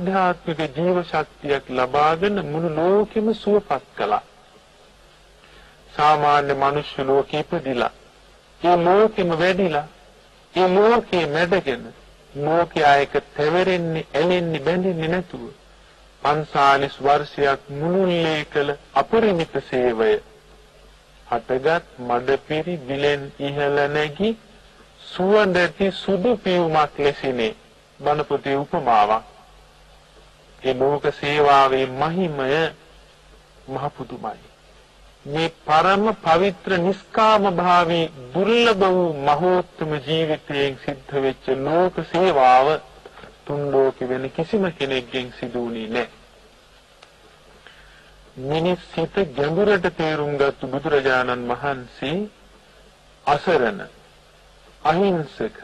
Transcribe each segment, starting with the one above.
ආධ්‍යාත්මික ජීව ශක්තියක් ලබාගෙන මුළු ලෝකෙම සුවපත් කළා. සාමාන්‍ය මිනිස්සු ලෝකෙ ඉපදිලා ඒ ලෝකෙම වැඩිලා ඒ ලෝකේ මැඩගෙන ලෝකයා එක තැවරෙන්නේ ඇලෙන්නේ බැඳෙන්නේ නැතුව 45 වර්ෂයක් මුළුල්ලේ කළ අපරිමිත සේවය. හටගත් මඩපිරි විලෙන් ඉහළ නැගී සුවඳති සුදු පියුමක් ලෙසිනේ. බණ පොතේ උපමාවක්. ඒ ලෝක සේවාවේ මහිමය මහ පුදුමයි මේ පරම පවිත්‍ර නිස්කාම භාවී දුර්ලභ වූ මහෝත්තම ජීවිතයෙන් සිද්ධ වෙච්ච ලෝක සේවාව තුන් ලෝකෙ වෙන කිසිම කෙනෙක්ගෙන් සිදු වුණේ නැහැ. මිනිස් සිත ගැඹුරට තේරුම් ගත්තු බුදුරජාණන් වහන්සේ අසරණ අහිංසක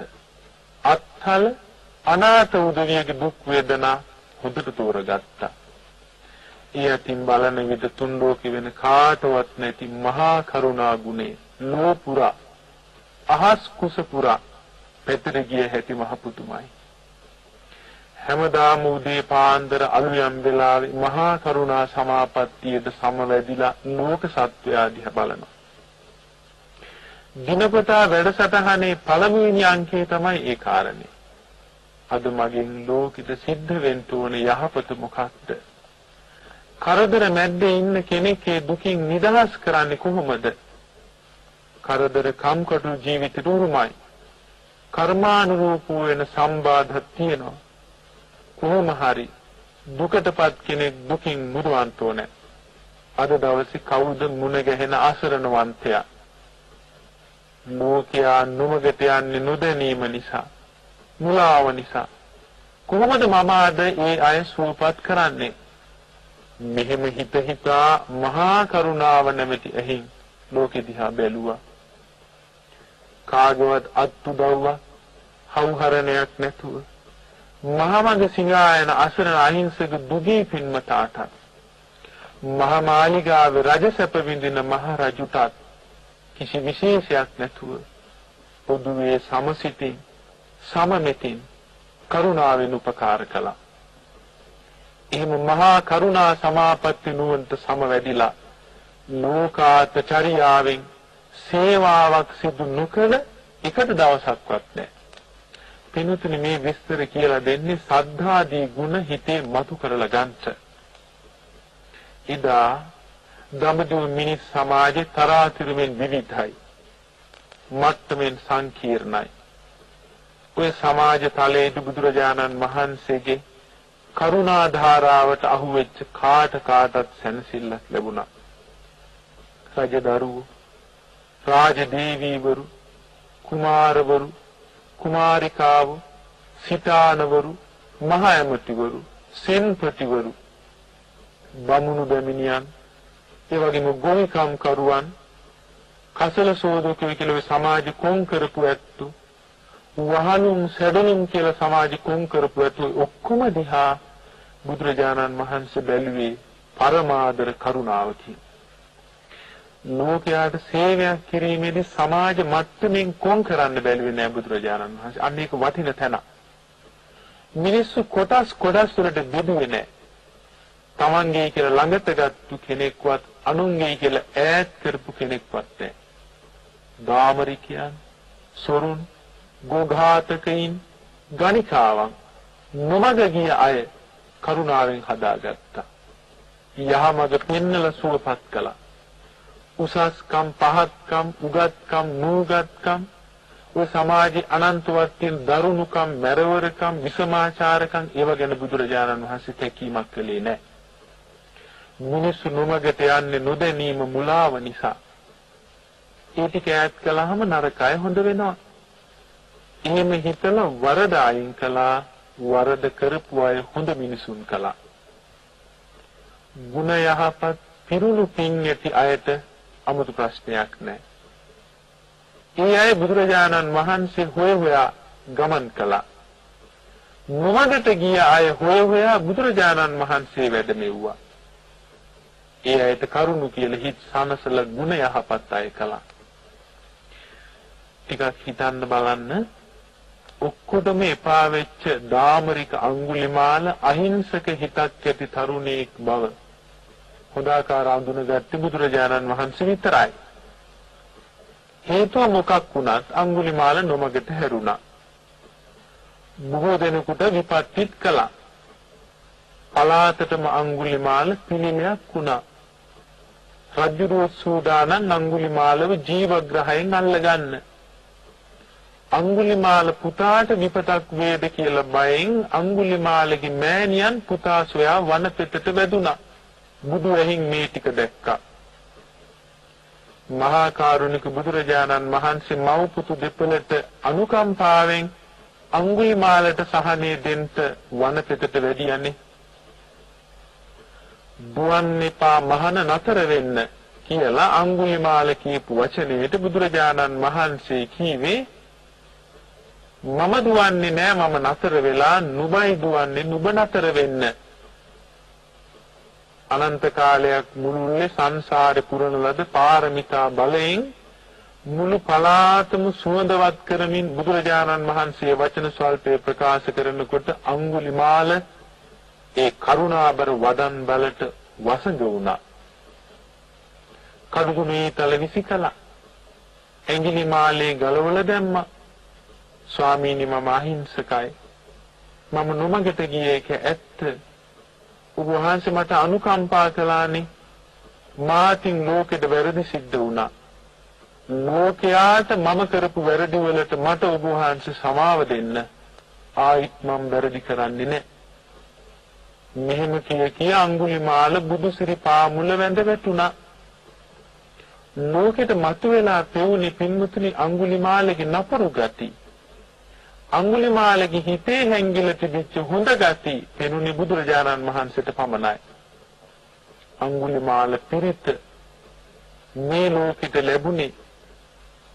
අත්හල අනාථ උදවියගේ දුක් වේදනා හොඳට තෝරගත්තා. ඒ අතින් බලන විට තුන් ලෝකෙ වෙන කාටවත් නැති මහා කරුණා ගුණේ ලෝපුරා අහස් කුස පුරා පෙතර ගිය හැටි මහ පුදුමයි. හැමදාම උදේ පාන්දර අලුයම් වෙලාවේ මහා කරුණා සමාපත්තියට සමවැදිලා ලෝක සත්වයා දිහා බලනවා. දිනපතා වැඩසටහනේ පළමුවෙනි අංකය තමයි ඒ කාරණේ. අද මගෙන් ලෝකෙට සිද්ධ වෙන්න ඕන යහපත මොකක්ද? කරදර මැද්දේ ඉන්න කෙනෙක් ඒ දුකින් නිදහස් කරන්නේ කොහොමද? කරදර කම්කටොළු ජීවිතේ උරුමයි. කර්මානුරූප වෙන සම්බාධ තියෙනවා. කොහොම හරි දුකටපත් කෙනෙක් දුකින් මුදවන්න ඕනේ. අද දවසේ කවුද මුණ ගැහෙන අසරණවන්තයා? ලෝකයා නුමගට යන්නේ නොදැනීම නිසා, මුලාව නිසා. කොහොමද මම අද ඒ අය සුවපත් කරන්නේ? මෙහෙම හිත හිතා මහා කරුණාව නැමැති ඇහින් ලෝකෙ දිහා බැලුවා. කාගවත් අත්උදව්ව හවුහරණයක් නැතුව මහමඟ සිඟායන අසරණ අහිංසක දුගී පින්මතාට මහා මාලිගාවේ රජසැප විඳින මහ රජුටත් කිසි විශේෂයක් නැතුව පොදුවේ සමසිතින් සමමෙතින් කරුණාවෙන් උපකාර කළා. එහෙම මහා කරුණා සමාපatti නුවන්ට සමවැදිලා ලෝකාත චරියාවෙන් සේවාවක් සිදු නොකළ එකට දවසක්වත් නැහැ. පින්තුනි මේ විස්තර කියලා දෙන්නේ සද්ධාදී ගුණ හිතේ මතු කරලා ගන්නට. ඉදා දඹදිව මිනිස් සමාජේ තරාතිරමින් විවිධයි. මට්ටමින් සංකීර්ණයි. ඔය සමාජ තලයේ බුදුරජාණන් වහන්සේගේ කරුණා ධාරාවට අහු වෙච්ච කාට කාටත් සැනසෙල්ලක් ලැබුණා. රජදරුවෝ රාජදේවීවරු කුමාරවරු කුමාරිකාව සිතානවරු මහ ඇමතිවරු සෙන්පතිවරු බමුණු බැමිණියන් ඒ වගේම ගොවිකම් කරුවන් කසල සෝදකයෝ කියලා සමාජ කොන් කරපු ඇත්තු වහනුම් සැඩනුම් කියලා සමාජ කොන් කරපු ඇත්තු ඔක්කොම දිහා බුදුරජාණන් වහන්සේ බැලුවේ පරමාදර කරුණාවකින් ලෝකයාට සේවයක් කිරීමේදී සමාජ මට්ටමින් කොන් කරන්න බැලුවේ නෑ බුදුරජාණන් වහන්සේ. අන්න ඒක වටින තැන. මිනිස්සු කොටස් කොටස් වලට බෙදුවේ නෑ. තමන්ගේ කියලා ළඟට ගත්තු කෙනෙක්වත් අනුන්ගේ කියලා ඈත් කරපු කෙනෙක්වත් නෑ. ගාමරිකයන්, සොරුන්, ගෝඝාතකයින්, ගණිකාවන් නොමග ගිය අය කරුණාවෙන් හදාගත්තා. යහමඟ පෙන්නලා සුවපත් කළා. උසස්කම් පහත්කම් උගත්කම් නූගත්කම් ඔය සමාජයේ අනන්තවත් තියෙන දරුණුකම් මැරවරකම් විසමාචාරකම් ඒව ගැන බුදුරජාණන් වහන්සේ තැකීමක් කළේ නැහැ. මිනිස්සු නොමගට යන්නේ නොදැනීම මුලාව නිසා. ඒ ටික ඈත් කළාම නරකය හොඳ වෙනවා. එහෙම හිතලා වරද අයින් කළා වරද කරපු අය හොඳ මිනිසුන් කළා. ගුණ යහපත් පිරුණු පින් ඇති අයට 아무තු ප්‍රශ්නයක් නැහැ. ඒ අය බුදුරජාණන් වහන්සේ හොය හොයා ගමන් කළා. නොමගට ගිය අය හොය හොයා බුදුරජාණන් වහන්සේ වැඩමෙව්වා. ඒ අයට කරුණු කියලා හිත සනසල ගුණ යහපත් අය කළා. ටිකක් හිතන්න බලන්න ඔක්කොටම එපා වෙච්ච දාමරික අඟුලිමාල අහිංසක හිතක් ඇති තරුණයෙක් බව හොදාකාර අඳුනගත්තේ බුදුරජාණන් වහන්සේ විතරයි. හේතුව මොකක් වුණත් අඟුලිමාල නොමගට හැරුණා. බොහෝ දෙනෙකුට විපත්තිත් කළා. පලාතටම අඟුලිමාල පිළිමයක් වුණා. රජුරුව සූදානම් අඟුලිමාලව ජීවග්‍රහයෙන් අල්ලගන්න. අඟුලිමාල පුතාට විපතක් වේද කියලා බයෙන් අඟුලිමාලගේ මෑණියන් පුතා සොයා වනපෙතට වැදුනා. බුදු ඇහින් මේ ටික දැක්කා. මහා කරුණික බුදුරජාණන් වහන්සේ මව් පුතු දෙපළට අනුකම්පාවෙන් අඟුලිමාලට සහනේ දෙන්න වනපෙතට වැඩියන්නේ. දුවන් එපා මහන නතර වෙන්න කියලා අඟුලිමාල කියපු වචනේට බුදුරජාණන් වහන්සේ කීවේ මම දුවන්නේ නෑ මම නතර වෙලා නුඹයි දුවන්නේ නුඹ නතර වෙන්න අනන්ත කාලයක් මුළුල්ලේ සංසාරේ පුරන ලද පාරමිතා බලයෙන් මුළු පලාතම සුවඳවත් කරමින් බුදුරජාණන් වහන්සේ වචන ස්වල්පේ ප්‍රකාශ කරනකොට අඟුලිමාල ඒ කරුණාබර වදන් බලට වසඟ වුණා. කඩුගුමේ තල විසිකලා. ඇඟිලි මාලේ ගලවලා දැම්මා. ස්වාමීනි මම අහිංසකයි. මම නොමගට ගියේ ඒක ඇත්ත. ඔබ වහන්සේ මට අනුකම්පා කළානේ. මාතින් ලෝකෙට වැරදි සිද්ධ වුණා. ලෝකයාට මම කරපු වැරදි වලට මට ඔබ වහන්සේ සමාව දෙන්න. ආයිත් මම වැරදි කරන්නේ නැහැ. මෙහෙම කිය කිය අඟුලිමාල බුදුසිරි පාමුල වැඳ වැටුණා. ලෝකෙට මතුවලා පෙවුනේ පින්මුතුනි අඟුලිමාලගේ නපුරු ගති. අඟුලිමාලගේ හිතේ හැංගිලා තිබිච්ච හොඳ ගති පෙනුනේ බුදුරජාණන් වහන්සේට පමණයි. අඟුලිමාල පිරිත මේ ලෝකෙට ලැබුණේ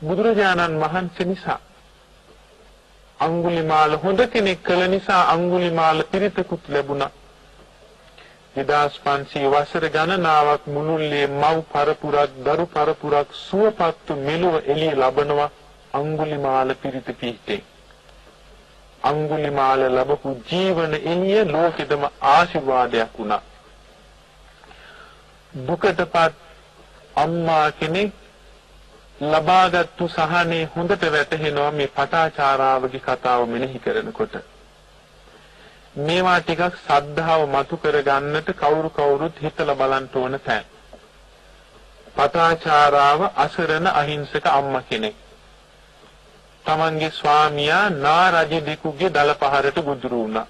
බුදුරජාණන් වහන්සේ නිසා. අඟුලිමාල හොඳ කෙනෙක් කළ නිසා අඟුලිමාල පිරිතකුත් ලැබුණා. 2500 වසර ගණනාවක් මුළුල්ලේ මව් පරපුරක් දරු පරපුරක් සුවපත්තු මෙලොව එළිය ලබනවා අඟුලිමාල පිරිත පිහිටේ අඟුලිමාල ලැබපු ජීවන එළිය ලෝකෙදම ආශිර්වාදයක් වුණා දුකටපත් අම්මා කෙනෙක් ලබාගත්තු සහනේ හොඳට වැටහෙනවා මේ පටාචාරාවගේ කතාව මෙනෙහි කරනකොට මේවා ටිකක් සද්ධාව මතු කරගන්නට කවුරු කවුරුත් හිතලා බලන්න ඕන තැන්. පතාචාරාව අසරණ අහිංසක අම්මා කෙනෙක්. තමන්ගේ ස්වාමියා නා රජ දෙකුගේ දල පහරට ගුදුරු වුණා.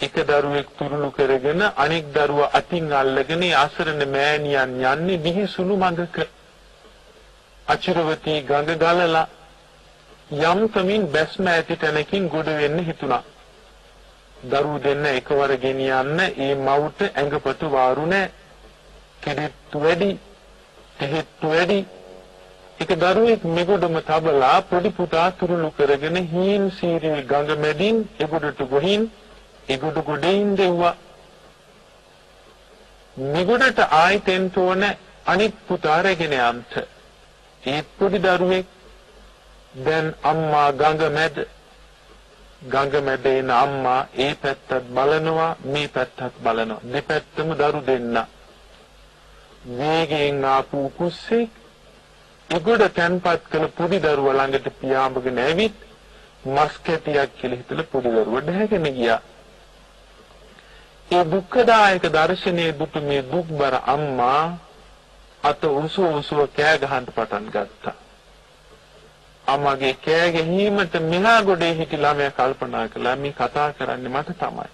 එක දරුවෙක් තුරුණු කරගෙන අනෙක් දරුවා අතින් අල්ලගෙන අසරණ මෑණියන් යන්නේ දිහිසුණු මඟක. අචිරවතී ගඟ ගලලා යම් තමින් බැස්ම ඇති තැනකින් ගොඩ වෙන්න හිතුණා. දරුවෝ දෙන්න එකවර ගෙනියන්න ඒ මවුට ඇඟපතු වාරු නැහැ. කෙනෙක්තු වැඩි, තෙහෙත්තු වැඩි. එක දරුවෙක් මෙගොඩම තබලා පොඩි පුතා තුරුළු කරගෙන හීන් සීරි ගඟ මැදින් එගොඩට ගොහින් එගොඩ ගොඩින් දෙව්වා. මෙගොඩට ආයිතෙන් තෝන අනිත් පුතා රැගෙන යන්ට. ඒ පොඩි දරුවෙක් දැන් අම්මා ගඟ මැද ගඟ මැද එන අම්මා ඒ පැත්තත් බලනවා මේ පැත්තත් බලනවා දෙපැත්තම දරු දෙන්න වේගයෙන් ආපු කුස්සේ එගොඩ තැන්පත් කළ පොඩි දරුවා ළඟට පියාඹගෙන ඇවිත් මස් කැටියක් කියලා හිතලා පොඩි දරුවා දැහැගෙන ගියා ඒ දුක්ඛදායක දර්ශනයේ දුටු මේ දුක්බර අම්මා අත උසු උසුව කෑ ගහන්න පටන් ගත්තා අම්මගේ කෑ ගැහිමට මෙහා ගොඩේ හිටි ළමයා කල්පනා කළා මේ කතා කරන්නේ මට තමයි.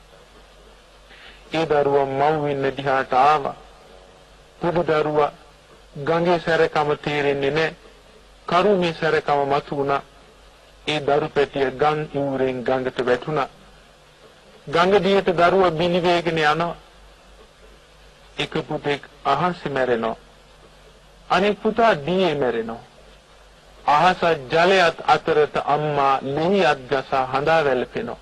ඒ දරුවා මව් වෙන්න දිහාට ආවා. පොඩි දරුවා ගඟේ සැරකම තේරෙන්නේ නැහැ. කරුමේ සැරකම මතු වුණා. ඒ දරු පැටිය ගම් ඉවුරෙන් ගඟට වැටුණා. ගඟ දිහට දරුවා බිලි වේගෙන යනවා. එක පුතෙක් අහසේ මැරෙනවා. අනෙක් පුතා දියේ මැරෙනවා. අහස ජලයත් අතරත අම්මා ලිහියත් ගසා හඳා වැළපෙනවා.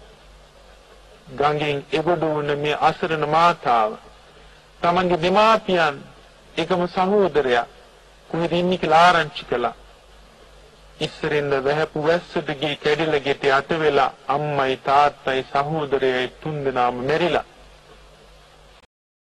ගඟෙන් එගොඩ වුණ මේ අසරණ මාතාව තමන්ගේ දෙමාපියන් එකම සහෝදරයා කොහෙද ඉන්නේ කියලා ආරංචි කළා. ඉස්සරින්ද වැහපු වැස්සට ගිහි කැඩිලා ගෙට යට වෙලා අම්මයි තාත්තයි සහෝදරයයි තුන්දෙනාම මැරිලා